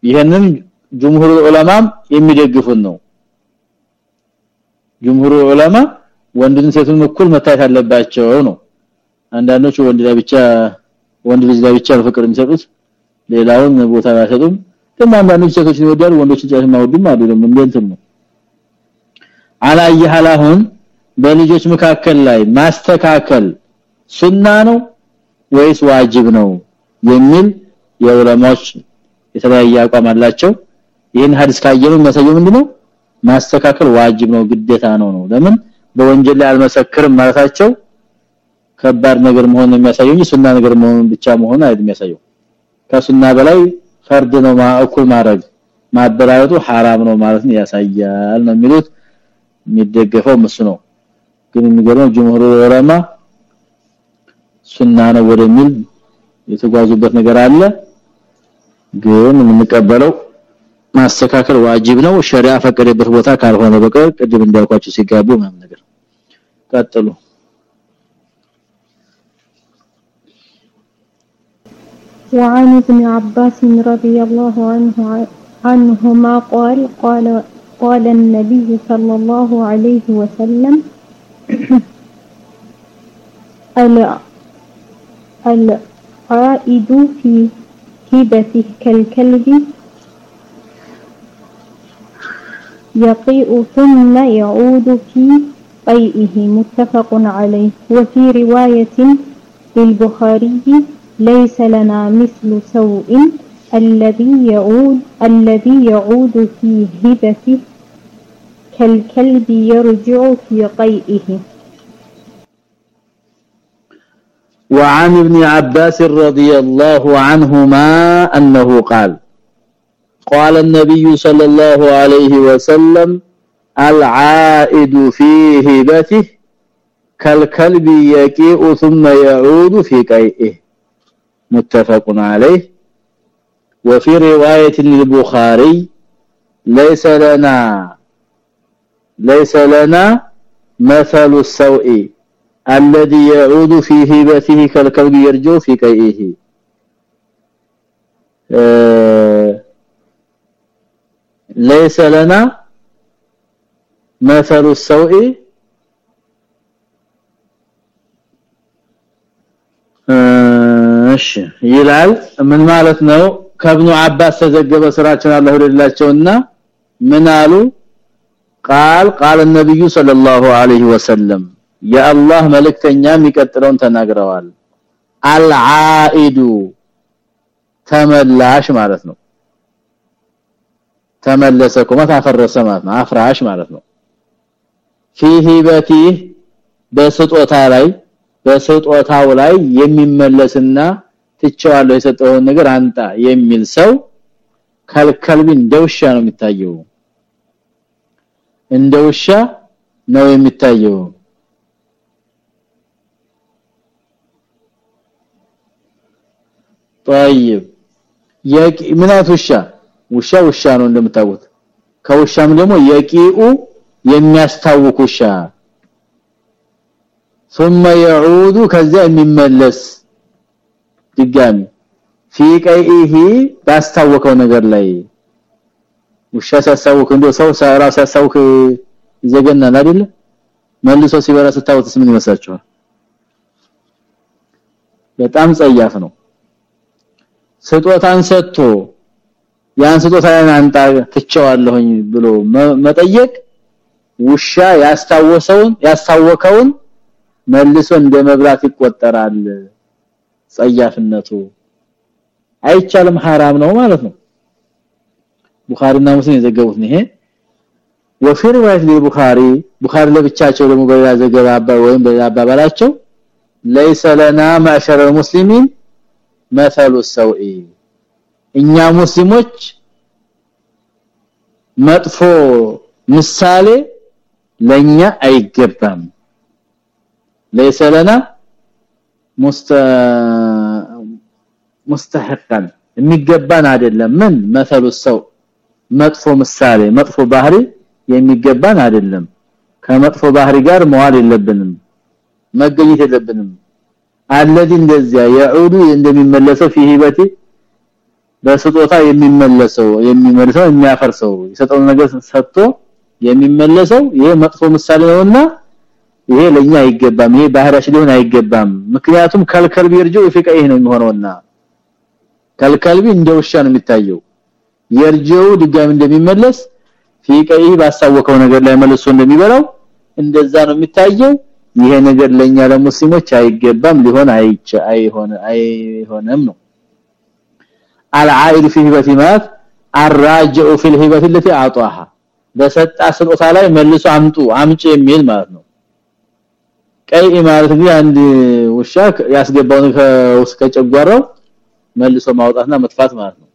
[SPEAKER 1] ይሄንን ጅምሁር ዑለማም የሚደግፉን ነው። ጅምሁር ዑለማ ወንድን ሴቱን እኩል መታየት አለባቸው ነው። አንዳንዶቹ ወንድ ላይ ብቻ ወንድ ልጅ ላይ ብቻ ፍቅር የሚሰጡት ሌላውን ቦታ አይሰጡም ደግሞ አንዳንዶቹ ሴቶችን ይወዳሉ ወንዶችን ጫሽ ማውዱም አሉ። ደግሞ እንዴት ነው። አላየሃላሁን በልጆች መካከል ላይ ማስተካከል ሱና ነው ወይስ ዋጅብ ነው? የሚል የዑለማዎች የተለያየ አቋም አላቸው። ይህን ሀዲስ ካየሩ የሚያሳየው ምንድነው? ማስተካከል ዋጅብ ነው ግዴታ ነው ነው። ለምን? በወንጀል ላይ አልመሰክርም ማለታቸው ከባድ ነገር መሆን የሚያሳየው እንጂ ሱና ነገር መሆኑን ብቻ መሆን አይደለም የሚያሳየው። ከሱና በላይ ፈርድ ነው ማእኩል ማረግ ማደራረቱ ሐራም ነው ማለት ነው ያሳያል ነው የሚሉት። የሚደገፈው ምስ ነው። ግን የሚገርመው ጅምሁሩ ዑለማ ሱና ነው ወደሚል የተጓዙበት ነገር አለ። ግን የምንቀበለው ማስተካከል ዋጅብ ነው ሸሪዓ ፈቀደበት ቦታ ካልሆነ በቀር ቅድም እንዳልኳችሁ ሲጋቡ ምናምን ነገር ቀጥሉ
[SPEAKER 3] وعن ابن عباس رضي الله عنه عنهما قال قال قال النبي صلى الله عليه وسلم [CLEARS THROAT] العائد في هبته كالكلب يقيء ثم يعود في قيئه متفق عليه. وفي رواية للبخاري ليس لنا مثل سوء الذي يعود الذي يعود في هبته كالكلب يرجع في قيئه
[SPEAKER 1] وعن ابن عباس رضي الله عنهما أنه قال قال النبي صلى الله عليه وسلم العائد في هبته كالكلب يكيء ثم يعود في قيئه متفق عليه. وفي رواية للبخاري ليس لنا ليس لنا مثل السوء. الذي يعود في هبته كالكلب يرجو في قيئه آه ليس لنا مثل السوء እሺ ይላል ምን ማለት ነው ከብኑ አባስ ተዘገበ ስራችን አላህ ወደላቸውና ምን አሉ قال قال النبي صلى الله عليه የአላህ መልእክተኛ የሚቀጥለውን ተናግረዋል። አልዓኢዱ ተመላሽ ማለት ነው። ተመለሰ ቁመት አፈረሰ ማለት ነው። አፍራሽ ማለት ነው። ፊሂ በቲ በስጦታ ላይ በስጦታው ላይ የሚመለስና ትቸዋለሁ የሰጠውን ነገር አንጣ የሚል ሰው ከልከልቢ እንደውሻ ነው የሚታየው። እንደውሻ ነው የሚታየው። طيب የቂ ምናት ውሻ ውሻ ውሻ ነው እንደምታውቁት ከውሻም ደግሞ የቂኡ የሚያስታውቅ ውሻ ثم يعود ከዛ የሚመለስ ድጋሚ في ቀይሂ ባስታወቀው ነገር ላይ ውሻ ሲያስታውቅ እንደ ሰው ራሱ ሲያስታውቅ ይዘገናል አይደል መልሶ ሲበራ ስታውትስ ምን ይመስላችኋል በጣም ጸያፍ ነው ስጦታን ሰጥቶ ያን ስጦታን አንጣ ትቸዋለሁኝ ብሎ መጠየቅ ውሻ ያስታወሰውን ያስታወከውን መልሶ እንደ መብራት ይቆጠራል ጸያፍነቱ አይቻልም حرام ነው ማለት ነው ቡኻሪና ሙስሊም የዘገቡት ነው ይሄ وفي روايه للبخاري ቡኻሪ ለብቻቸው ደግሞ በሌላ ዘገባ ወይም በሌላ አባባላቸው ليس لنا معشر المسلمين مثل السوء እኛ ሙስሊሞች መጥፎ ምሳሌ ለኛ አይገባም ليس لنا مست مستحقا የሚገባን አይደለም ምን مثل السوء መጥፎ ምሳሌ መጥፎ ባህሪ የሚገባን አይደለም ከመጥፎ ባህሪ ጋር መዋል የለብንም መገኘት የለብንም الذي እንደዚያ يعود እንደሚመለሰው في هبته በስጦታ የሚመለሰው የሚመልሰው የሚያፈርሰው የሰጠው ነገር ሰጥቶ የሚመለሰው ይሄ መጥፎ ምሳሌ ነውና ይሄ ለኛ አይገባም ይሄ ባህራሽ ሊሆን አይገባም ምክንያቱም ከልከልብ ይርጀው ይፈቀ ነው የሚሆነውና ከልከልብ እንደ ውሻ ነው የሚታየው የርጀው ድጋሚ እንደሚመለስ ፊቀይ ባሳወቀው ነገር ላይ መልሶ እንደሚበላው እንደዛ ነው የሚታየው ይሄ ነገር ለኛ ለሙስሊሞች አይገባም ሊሆን አይቻ አይሆን አይሆንም ነው العائد في هبه مات الراجع في الهبه التي اعطاها በሰጣ ስጦታ ላይ መልሶ አምጡ አምጪ የሚል ማለት ነው ቀይ ማለት እንግዲህ አንድ ውሻ ያስገባውን ከውስጥ ከጨጓራው መልሶ ማውጣትና መጥፋት ማለት ነው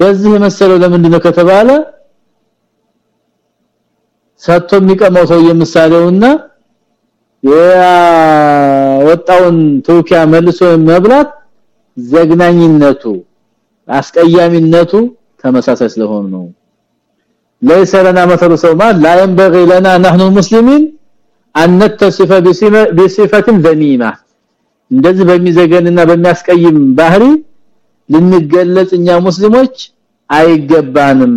[SPEAKER 1] በዚህ የመሰለው ለምንድን ነው ከተባለ ሰጥቶ የሚቀመው ሰው የምሳሌውና የወጣውን ተውኪያ መልሶ መብላት ዘግናኝነቱ አስቀያሚነቱ ተመሳሳይ ስለሆነ ነው ليس لنا مثل سوما لا ينبغي لنا نحن المسلمين ان نتصف بصفه ذميمه እንደዚህ በሚዘገንና በሚያስቀይም ባህሪ ልንገለጽ እኛ ሙስሊሞች አይገባንም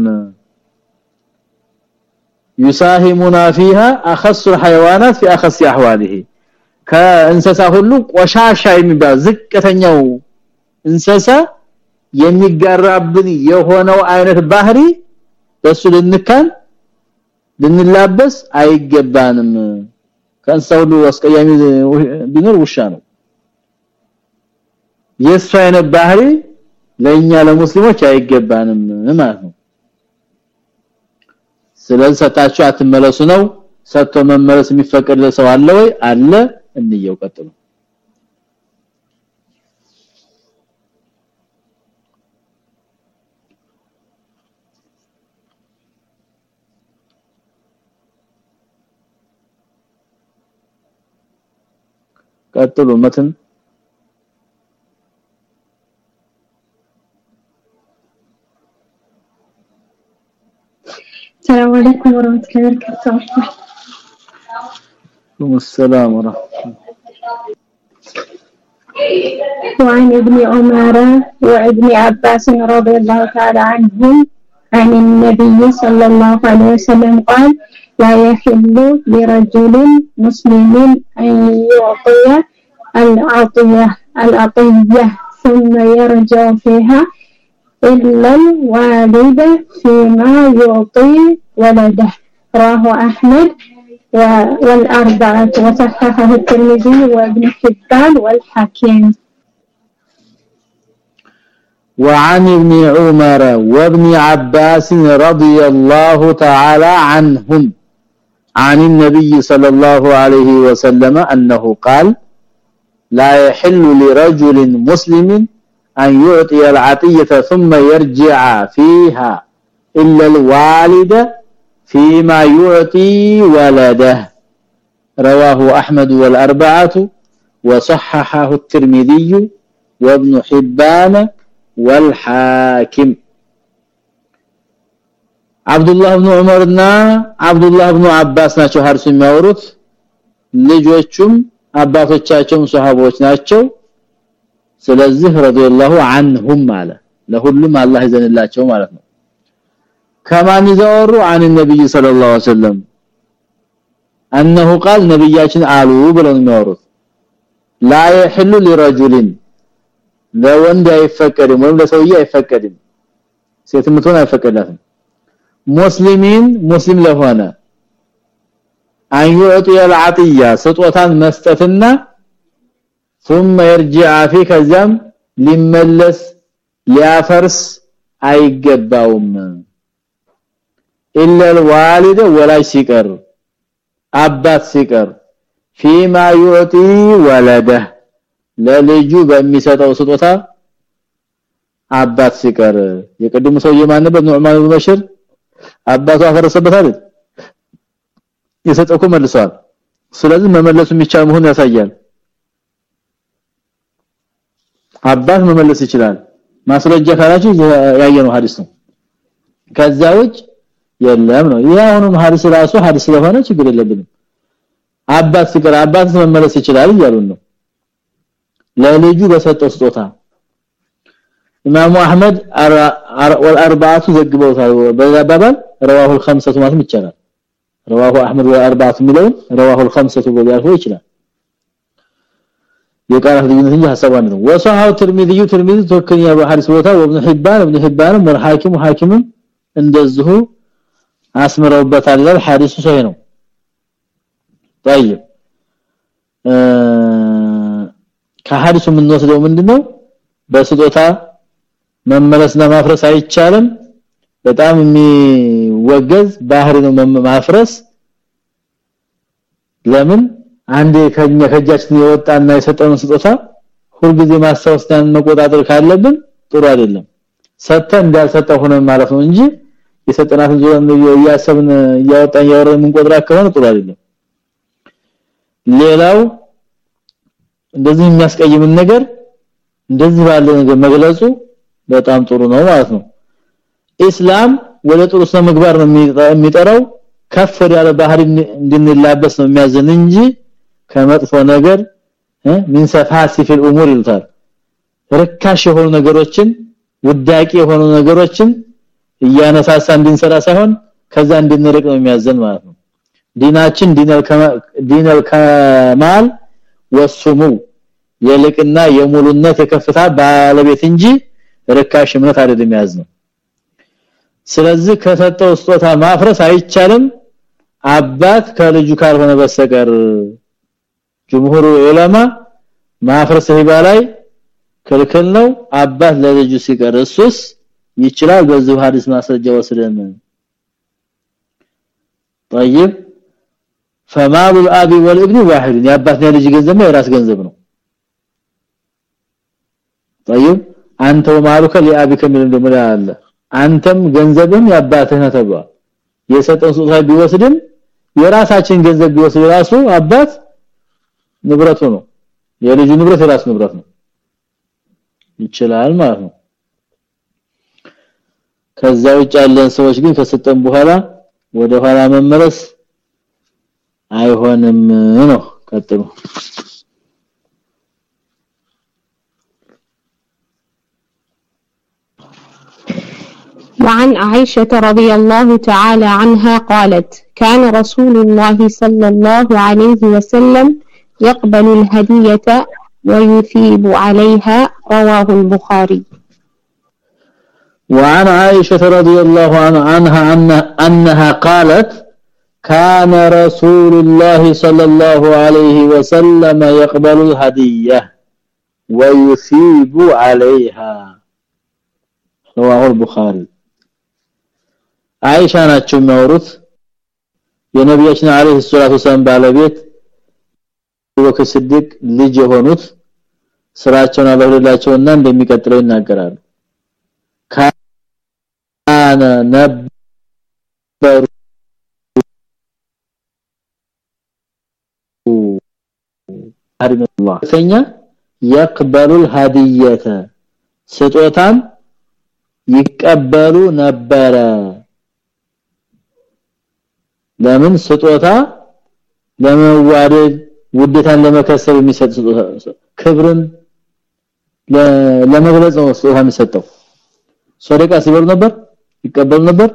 [SPEAKER 1] يساهمنا فيها اخص الحيوانات في اخص احواله ከእንሰሳ ሁሉ ቆሻሻ የሚባል ዝቅተኛው እንሰሳ የሚጋራብን የሆነው አይነት ባህሪ በሱ ልንካን ልንላበስ አይገባንም ከእንሰሳ ሁሉ አስቀያሚ ቢኖር ውሻ ነው የሱ አይነት ባህሪ ለኛ ለሙስሊሞች አይገባንም ማለት ነው ስለዚህ ሰጣችሁ አትመለሱ ነው? ሰጥቶ መመለስ የሚፈቀድ ሰው አለ ወይ? አለ። እንየው ቀጥሉ። ቀጥሉ። መትን
[SPEAKER 3] ورحمة الله وبركاته
[SPEAKER 1] وعليكم السلام ورحمة
[SPEAKER 3] وعن ابن عمر وابن عباس رضي الله تعالى عنهم عن النبي صلى الله عليه وسلم قال لا يحل لرجل مسلم أن يعطي العطية العطية ثم يرجع فيها إلا الوالد فيما يعطي ولده. رواه أحمد والأربعة وصححه الترمذي وابن حبان والحاكم.
[SPEAKER 1] وعن ابن عمر وابن عباس رضي الله تعالى عنهم عن النبي صلى الله عليه وسلم أنه قال لا يحل لرجل مسلم أن يعطي العطية ثم يرجع فيها إلا الوالد فيما يعطي ولده. رواه أحمد والأربعة وصححه الترمذي وابن حبان والحاكم. عبد الله بن عمرنا عبد الله بن عباس ናቸው ሀርስ የሚያወሩት። ልጆቹም አባቶቻቸውም ሱሐቦች ናቸው። ስለዚህ ረዲየላሁ عنهم አለ ለሁሉም አላህ ይዘንላቸው ማለት ነው ከማን ይዘወሩ عن النبي صلى الله عليه وسلم انه قال ነብያችን አሉ ብለው የሚያወሩት لا يحل لرجل ለወንድ አይፈቀድም ወይም ለሰውዬ አይፈቀድም ሴት ምትሆን አይፈቀዳትም ሙስሊሚን ሙስሊም ለሆነ አዩጡ የልዓጥያ ስጦታን መስጠትና ثم يرجع في ከዛም ሊመለስ ሊያፈርስ አይገባውም الا الوالد ولا ሲቀር አባት ሲቀር فيما يعطي ولده ለልጁ በሚሰጠው ስጦታ አባት ሲቀር የቀድሙ ሰውዬ ማን ነበር ኑዕማን ኢብኑ በሽር አባቱ አፈረሰበት አይደል የሰጠው መልሷል ስለዚህ መመለሱ የሚቻል መሆኑን ያሳያል አባት መመለስ ይችላል ማስረጃ ካላችሁ ያየነው ሐዲስ ነው ከዛ ውጭ የለም ነው ይሄ አሁንም ሐዲስ ራሱ ሐዲስ ስለሆነ ችግር የለብንም አባት ሲቀር አባት መመለስ ይችላል እያሉን ነው ለልጁ በሰጠው ስጦታ ኢማሙ አህመድ والاربعه ዘግበውታል በዛባባል رواه الخمسه ማለት ይቻላል رواه احمد والاربعه ሚለውን رواه الخمسه ብሎ ያልፈው ይችላል የቃላት ልዩነት እንጂ ሐሳቡ አንድ ነው ወሰሐው ትርሚዚ ትርሚዚ ተወከኛ በሐዲስ ቦታ ወብኑ ሒባን ኢብኑ ሒባን ወልሐኪም ሐኪም እንደዚሁ አስመረውበታል ሐዲሱ ሰሂህ ነው طيب ከሐዲሱ የምንወስደው ምንድነው በስጦታ መመለስና ማፍረስ አይቻልም በጣም የሚወገዝ ባህሪ ነው ማፍረስ ለምን አንዴ ከኛ ከጃችን የወጣና የሰጠነው ስጦታ ሁልጊዜ ማስታወስን መቆጣጠር ካለብን ጥሩ አይደለም። ሰጥተን እንዳልሰጠ ሆነ ማለት ነው እንጂ የሰጠናትን ዙረን እያሰብን እያወጣን ያወረን እንቆጥራ ከሆነ ጥሩ አይደለም። ሌላው እንደዚህ የሚያስቀይምን ነገር እንደዚህ ባለ ነገር መግለጹ በጣም ጥሩ ነው ማለት ነው። ኢስላም ወደ ጥሩ ስነ ምግባር ነው የሚጠራው ከፍ ያለ ባህሪ እንድንላበስ ነው የሚያዘን እንጂ ከመጥፎ ነገር ምን ሰፋሲ في الامور ይሉታል ርካሽ የሆኑ ነገሮችን ውዳቂ የሆኑ ነገሮችን እያነሳሳ እንድንሰራ ሳይሆን ከዛ እንድንርቅ ነው የሚያዘን ማለት ነው ዲናችን ዲነል ከማል ወሱሙ የልቅና የሙሉነት የከፍታ ባለቤት እንጂ ርካሽ እምነት አይደለም ያዝነው ስለዚህ ከሰጠው ስጦታ ማፍረስ አይቻልም አባት ከልጁ ካልሆነ በስተቀር ጅምሁሩ ዑለማ ማፍረስ ሂባ ላይ ክልክል ነው አባት ለልጁ ሲቀር እሱስ ይችላል በዚህ ሐዲስ ማስረጃ ወስደን طيب فمال الاب والابن واحد የአባትና ልጅ ገንዘብ ነው የራስ ገንዘብ ነው طيب አንተ ወማሉከ ለአቢከ ምን እንደምን አለ አንተም ገንዘብም ያባትህ ነው ተብሏል የሰጠን ስጦታ ቢወስድም የራሳችን ገንዘብ ቢወስድ ራሱ አባት ንብረቱ ነው የልጁ ንብረት የራስ ንብረት ነው ይችላል ማለት ነው ከዛ ውጭ ያለን ሰዎች ግን ከሰጠን በኋላ ወደ ኋላ መመለስ አይሆንም ነው ቀጥሉ
[SPEAKER 4] وعن عائشة رضي الله تعالى عنها قالت كان رسول الله صلى الله عليه وسلم يقبل الهدية ويثيب عليها رواه البخاري
[SPEAKER 1] وعن عائشة رضي الله عنها أنها قالت كان رسول الله صلى الله عليه وسلم يقبل الهدية ويثيب عليها رواه البخاري አይሻ ናቸው የሚያወሩት የነቢያችን አለይሂ ሰላቱ ሰላም ባለቤት ወከ ስድቅ ልጅ የሆኑት ስራቸውን አለሁላቸውና እንደሚቀጥለው ይናገራሉ ካነ ነበሩ አሪመላህ ሰኛ يقبل الهديه ስጦታን ይቀበሉ ነበረ ለምን ስጦታ ለመዋደድ ውዴታን ለመከሰብ የሚሰጥ ክብርን ለመግለጽ ነው ስጦታ የሚሰጠው። ሶደቃ ሲበሉ ነበር? ይቀበሉ ነበር?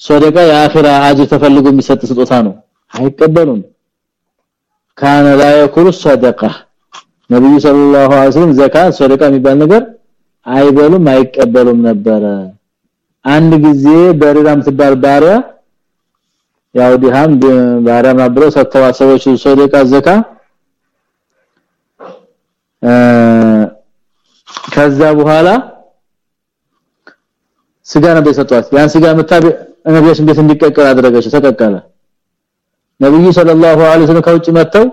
[SPEAKER 1] ሶደቃ የአኺራ አጅር ተፈልጎ የሚሰጥ ስጦታ ነው። አይቀበሉም። ካነ ላ የኩሉ ሶደቃ። ነብዩ ሰለላሁ ዐለይሂ ወሰለም ዘካት ሶደቃ የሚባል ነገር አይበሉም አይቀበሉም ነበረ። አንድ ጊዜ በሪራም ትባል ባሪያ ያው ዲሃም ባሪያ ማብረው ሰተዋሰቦች ሶደቃ ዘካ ከዛ በኋላ ስጋ ነበር ሰጧት። ያን ስጋ መታበ ነብያችን ቤት እንዲቀቀል አደረገች። ተቀቀለ። ነብዩ ሰለላሁ ዐለይሂ ወሰለም ከውጭ መተው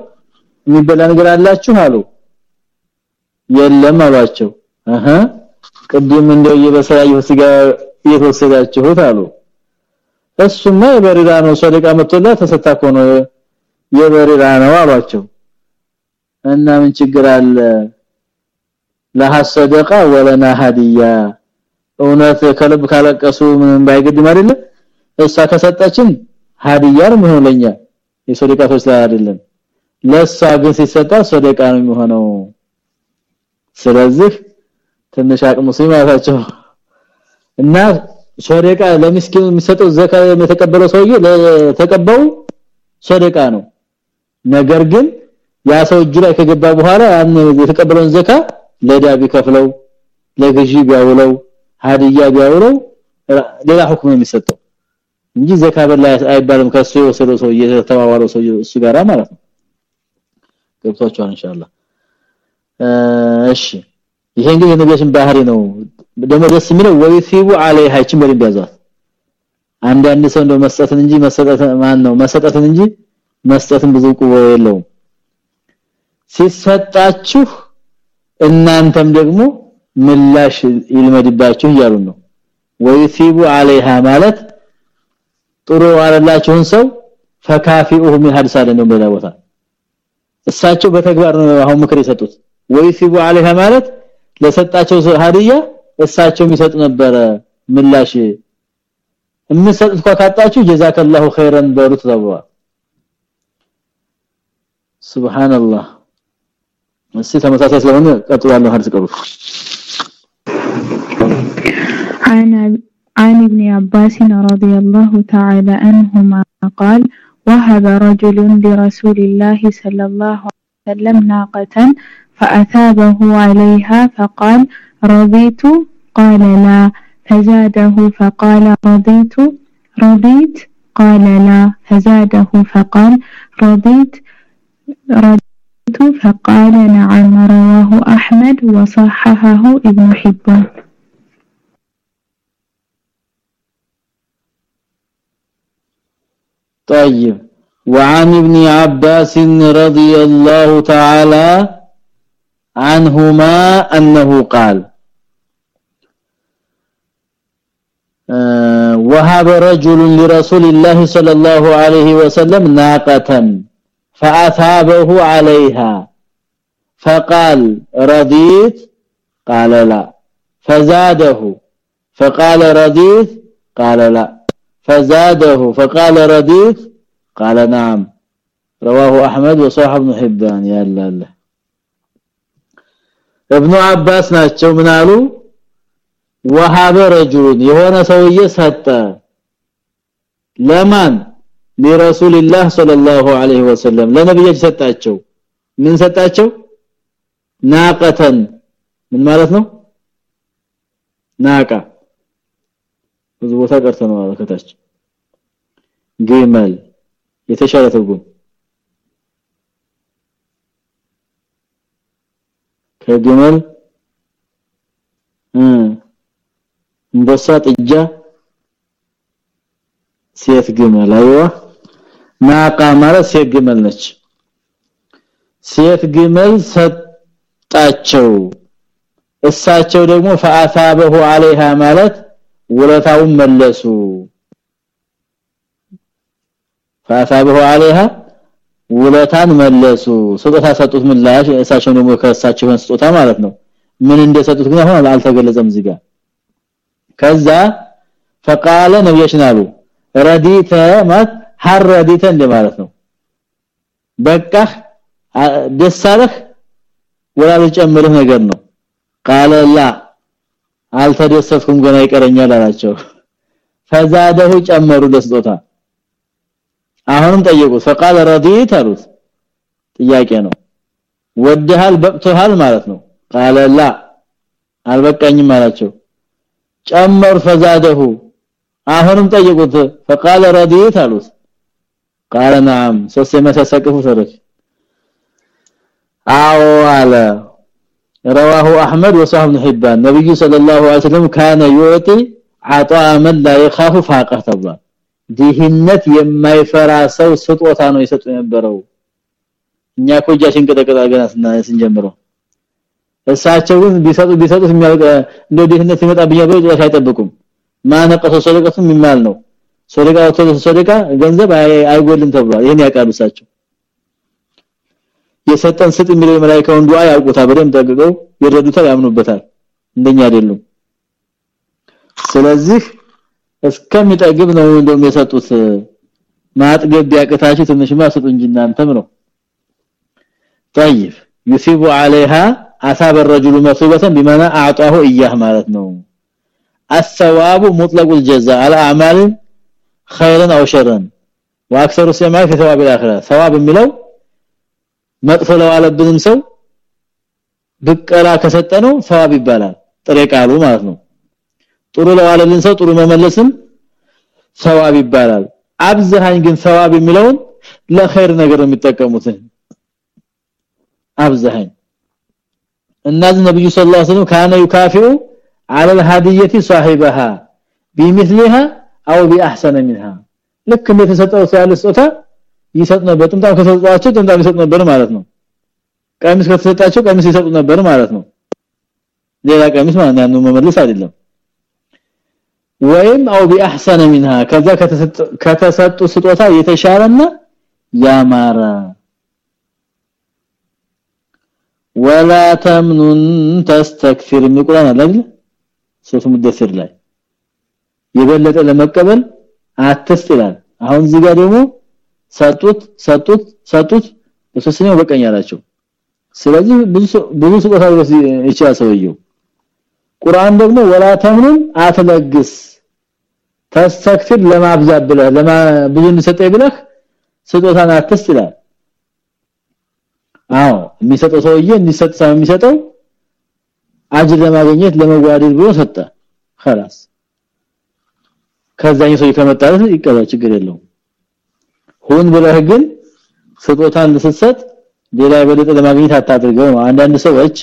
[SPEAKER 1] የሚበላ ነገር አላችሁ አሉ። የለም አሏቸው። አሃ ቅድም እንደው የበሰያየው ስጋ እየተወሰዳችሁት አሉ እሱማ የበሪራ ነው ሰደቃ መጥቶላ ተሰጣኮ ነው የበሪራ ነው አሏቸው። እና ምን ችግር አለ? ለሐሰደቃ ወለና ሀዲያ። እውነት ከልብ ካለቀሱ ምን ባይገድም አይደለ? እሷ ከሰጠችን ሀዲያ ነው የሚሆነኛ የሰደቃ ተስላ አይደለም። ለሷ ግን ሲሰጣ ሰደቃ ነው የሚሆነው። ስለዚህ ትንሽ አቅሙ ሲማታቸው እና ሰደቃ ለምስኪኑ የሚሰጠው ዘካ የተቀበለው ሰውዬ ለተቀበው ሰደቃ ነው። ነገር ግን ያ ሰው እጁ ላይ ከገባ በኋላ ያን የተቀበለውን ዘካ ለዳ ቢከፍለው ለግዢ ቢያውለው ሀዲያ ቢያውለው ሌላ ሁክም የሚሰጠው እንጂ ዘካ በላ አይባልም። ከሱ የወሰደው ሰው የተዋዋለው ሰው እሱ ጋራ ማለት ነው። ገብቷችኋል? ኢንሻአላህ። እሺ ይሄ እንግዲህ የነቢያችን ባህሪ ነው ደሞ ደስ የሚለው ወይሲቡ አለይሃ ይችን በደንብ ያዟት። አንዳንድ ሰው እንደው መስጠትን እንጂ መሰጠት ማን ነው መሰጠትን እንጂ መስጠትን ብዙ ቁቦ የለውም። ሲሰጣችሁ እናንተም ደግሞ ምላሽ ይልመድባችሁ እያሉ ነው። ወይሲቡ አለይሃ ማለት ጥሩ አላላችሁን ሰው ፈካፊኡሁ ምን ሐድሳለ ነው በላ ቦታ። እሳቸው በተግባር ነው አሁን ምክር የሰጡት። ወይሲቡ አለይሃ ማለት ለሰጣቸው ሀዲያ እሳቸው የሚሰጡ ነበረ ምላሽ የምሰጡት ካጣችሁ ጀዛከላሁ ኸይረን በሩት ተብሏል ሱብሃንአላህ እሺ ተመሳሳይ ስለሆነ ቀጥሎ ያለው ሐዲስ ቀሩ
[SPEAKER 3] عن عن ابن عباس رضي الله تعالى عنهما قال وهب رجل لرسول الله صلى الله عليه وسلم ناقة فأثابه عليها فقال رضيت؟ قال لا. فزاده فقال رضيت؟ رضيت؟ قال لا. فزاده فقال رضيت؟ رضيت؟ فقال نعم. رواه أحمد وصححه ابن حبان.
[SPEAKER 1] طيب. وعن ابن عباس رضي الله تعالى عنهما أنه قال آه وهب رجل لرسول الله صلى الله عليه وسلم ناقة فأثابه عليها فقال رضيت؟ قال لا. فزاده؟ فقال رضيت؟ قال لا. فزاده؟ فقال رضيت؟ قال نعم رواه احمد وصححه ابن حبان يا الله ابن عباس ናቸው ምን አሉ وهاب رجل የሆነ ሰውዬ ሰጠ ለማን ለረሱል الله صلى الله عليه وسلم ለነብዩ ሰጣቸው ምን ሰጣቸው ናቀተን ምን ማለት ነው ናቃ ብዙ ቦታ ቀርተነዋል ከታች ግመል የተሻለ ትርጉም ከግመል እንበሳ ጥጃ ሴት ግመል አይዋ ናቃ ማለት ሴት ግመል ነች ሴት ግመል ሰጣቸው እሳቸው ደግሞ ፈአሳበሁ عليها ማለት ውለታውን መለሱ ፈአሳበሁ عليها ውለታን መለሱ ስጦታ ሰጡት ምላሽ እሳቸው ደግሞ ከእሳቸው ስጦታ ማለት ነው ምን እንደሰጡት ግን አሁን አልተገለጸም እዚህ ጋር ከዛ فقال ነብያችን አሉ ረዲተ ማለት ሐረዲተ እንደማለት ነው በቃህ ደሳለህ ወላ ልጨምርህ ነገር ነው ቃለ ላ አልተደሰትኩም ገና ይቀረኛል አላቸው ፈዛደሁ ጨመሩ ለስጦታ አሁንም ጠየቁት فقال رضيت አሉት ጥያቄ ነው ወደሃል በቅቶሃል ማለት ነው ቃለ ላ አልበቃኝም አላቸው ጨመሩ ፈዛደሁ አሁንም ጠየቁት فقال رضيت አሉት ቃለ نعم ሶስት የመሰሰቅፉ ሰረች አዎ አለ رواه احمد وصححه ابن حبان نبي صلى الله عليه وسلم كان يعطي عطاء من لا يخاف فاقه ተብሏል ድህነት የማይፈራ ሰው ስጦታ ነው ይሰጡ የነበረው። እኛ እኮ እጃችን ቀጠቀጣ ገና ስንጀምረው እሳቸው ግን ቢሰጡ ቢሰጡት የሚያልቀ እንደ ድህነት ይመጣብኛ ብለው ጭራሽ አይጠብቁም። ማነቀሰ ሰደቀቱ የሚማል ነው። ሰደቃ ሰደቃ ገንዘብ አይጎልም ተብሏል። ይሄን ያውቃሉ እሳቸው። የሰጠን ስጥ የሚለው የመላእክቱን ዱዓ ያውቁታ በደም ጠግቀው ይረዱታል ያምኑበታል። እንደኛ አይደሉም። ስለዚህ እስከሚጠግብ ነው እንደውም የሰጡት ማጥገብ ቢያቅታችሁ ትንሽማ ስጡ እንጂ እናንተም ነው طيب يثيب عليها اثاب الرجل مصيبه بمعنى اعطاه اياه ማለት ነው الثواب مطلق الجزاء على اعمال خيرا او شرا واكثر السماء في ثواب الاخره ثواب የሚለው መጥፎ ለዋለብንም ሰው ብቀላ ከሰጠነው ثواب ይባላል ጥሬ ቃሉ ማለት ነው ጥሩ ለዋለልን ሰው ጥሩ መመለስም ثواب ይባላል አብዛሃኝ ግን ثواب የሚለውን ለኸይር ነገር የሚጠቀሙት አብዛሃኝ እነዚህ ነብዩ ሰለላሁ ዐለይሂ ወሰለም ካነ ይካፊኡ على الهديه صاحبها بمثلها او باحسن منها ልክ እንደተሰጠው ያለ ስጦታ ይሰጥ ነበር ጥምጣም ከሰጧቸው ጥምጣም ይሰጥ ነበር ማለት ነው ቀሚስ ከተሰጣቸው ቀሚስ ይሰጡ ነበር ማለት ነው ሌላ ቀሚስ ማለት ነው መመለስ አይደለም ወይም አው ቢአህሰነ منها ከዛ ከተሰጡ ስጦታ የተሻለና ያማረ ወላ ተምኑን ተስተክፊር የሚቁራን አለ አይደል ሶስት ሙደስር ላይ የበለጠ ለመቀበል አትስጥ ይላል አሁን እዚህ ጋር ደግሞ ሰጡት ሰጡት ሰጡት በሶስተኛው በቀኝ አላቸው ስለዚህ ብዙ ብዙ ስጦታ ይችላል ሰውየው ቁርአን ደግሞ ወላ ተምኑን አትለግስ ተስተክፊር ለማብዛት ብለህ ለማ ብዙ እንሰጠኝ ብለህ ስጦታን አትስጥ ይላል አዎ የሚሰጠው ሰውዬ እንዲሰጥ ሳይሆን የሚሰጠው አጅር ለማግኘት ለመዋደድ ብሎ ሰጠ خلاص ከዛኝ ሰው ከመጣለት ይቀበል ችግር የለውም ሁን ብለህ ግን ስጦታን ስትሰጥ ሌላ የበለጠ ለማግኘት አታድርገው ነው አንዳንድ ሰዎች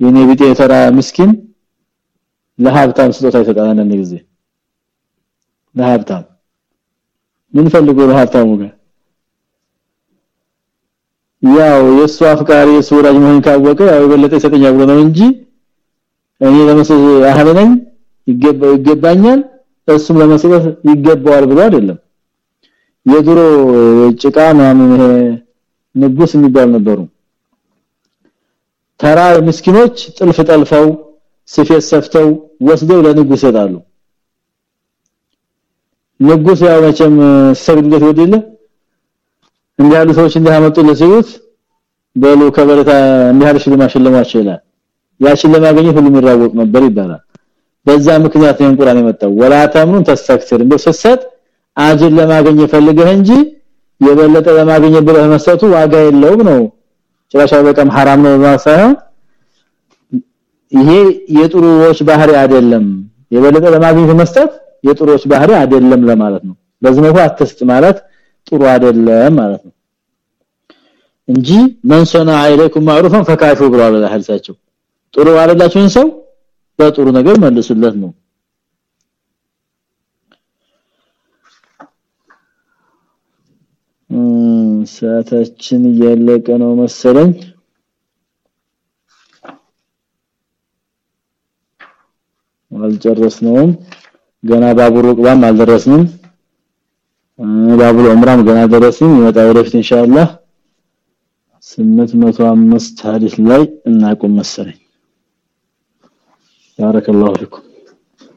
[SPEAKER 1] የኔ ቢጤ የተራ ምስኪን ለሀብታም ስጦታ ይሰጣል አንዳንድ ጊዜ። ለሀብታም። ምን ፈልጎ ለሀብታሙ ጋር? ያው የሱ አፍቃሪ የሱ ወዳጅ መሆን ካወቀ ያው የበለጠ ይሰጠኛል ብሎ ነው እንጂ እኔ ለመስጠት ያህል ነኝ። ይገባኛል እሱም ለመስጠት ይገባዋል ብሎ አይደለም። የድሮ ጭቃ ምናምን ንጉስ የሚባል ነበሩ ተራ ምስኪኖች ጥልፍ ጠልፈው ስፌት ሰፍተው ወስደው ለንጉስ ይሰጣሉ ንጉስ ያው መቼም ሰግድለት ወደለ እንዲህ ያሉ ሰዎች እንዲያመጡ ለሲዩት በሉ ከበረታ እንዲህ ያሉ ሽልማት ሽልማቸው ይላል። ያችን ለማግኘት ሁሉም ይራወቅ ነበር ይባላል። በዛ ምክንያት ነው ቁርአን የመጣው። ወላ ተምኑን ተስተክثر እንደ ሰሰት አጅር ለማግኘት ፈልገህ እንጂ የበለጠ ለማግኘት ብለህ መስጠቱ ዋጋ የለውም ነው ጭራሽ በጣም حرام ነው ሳይሆን ይሄ የጥሩዎች ባህሪ አይደለም የበለጠ ለማግኘት መስጠት የጥሩዎች ባህሪ አይደለም ለማለት ነው በዚህ መልኩ አትስጥ ማለት ጥሩ አይደለም ማለት ነው እንጂ መንሶና አይለኩም ማዕሩፈን ፈካፉ ብለዋል ለሐዲሳቸው ጥሩ አለላችሁን ሰው በጥሩ ነገር መልሱለት ነው ሰዓታችን እያለቀ ነው መሰለኝ። አልጨረስነውም። ገና ባቡር ሩቅባም አልደረስንም። ባቡር ዑምራም ገና ደረስንም ይመጣ ወደፊት ኢንሻአላህ 805 ሐዲስ ላይ እናቁም መሰለኝ። ባረከላሁ ፊኩም